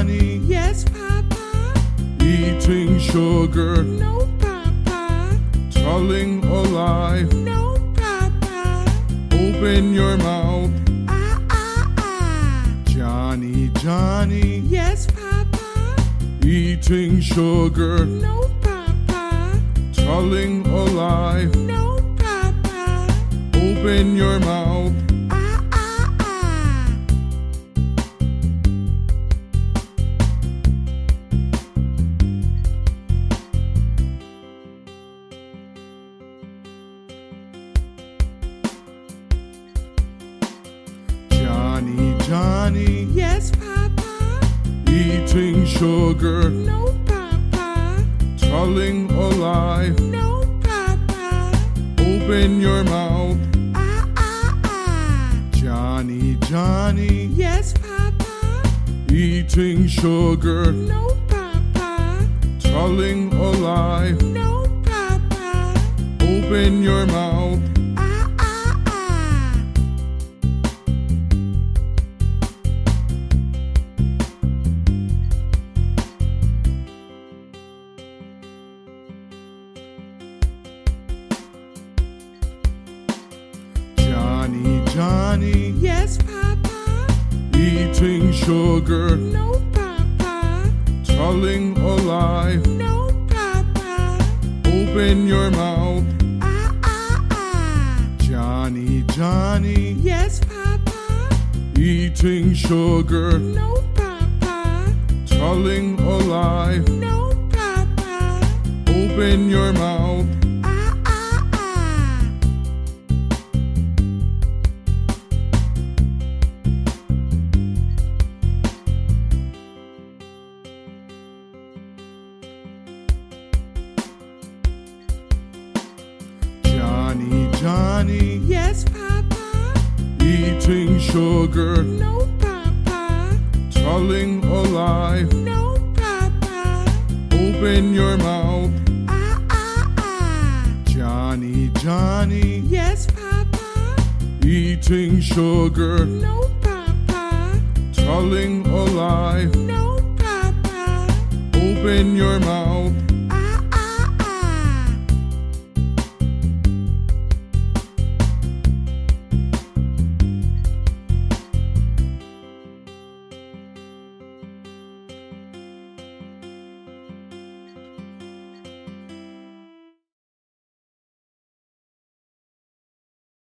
Johnny, Yes, Papa. eating sugar, No, Papa. telling a lie. No, Papa. Open your mouth, Ah, ah, ah. Johnny, Johnny, Yes, Papa. eating sugar, No, Papa. telling a lie. No, Papa. Open your mouth, Johnny, Yes, Papa. eating sugar, No, Papa. telling a lie. No, Papa. Open your mouth, Ah, ah, ah. Johnny, Johnny, Yes, Papa. eating sugar, No, Papa. telling a lie. No, Papa. Open your mouth, Johnny, Johnny, Yes, Papa. eating sugar, No, Papa. telling a lie. No, Papa. Open your mouth, Ah, ah, ah. Johnny, Johnny, Yes, Papa. eating sugar, No, Papa. telling a lie. No, Papa. Open your mouth, Johnny, Yes, Papa. eating sugar, No, Papa. telling a lie. No, Papa. Open your mouth, Ah, ah, ah. Johnny, Johnny, Yes, Papa. eating sugar, No, Papa. telling a lie. No, Papa. Open your mouth,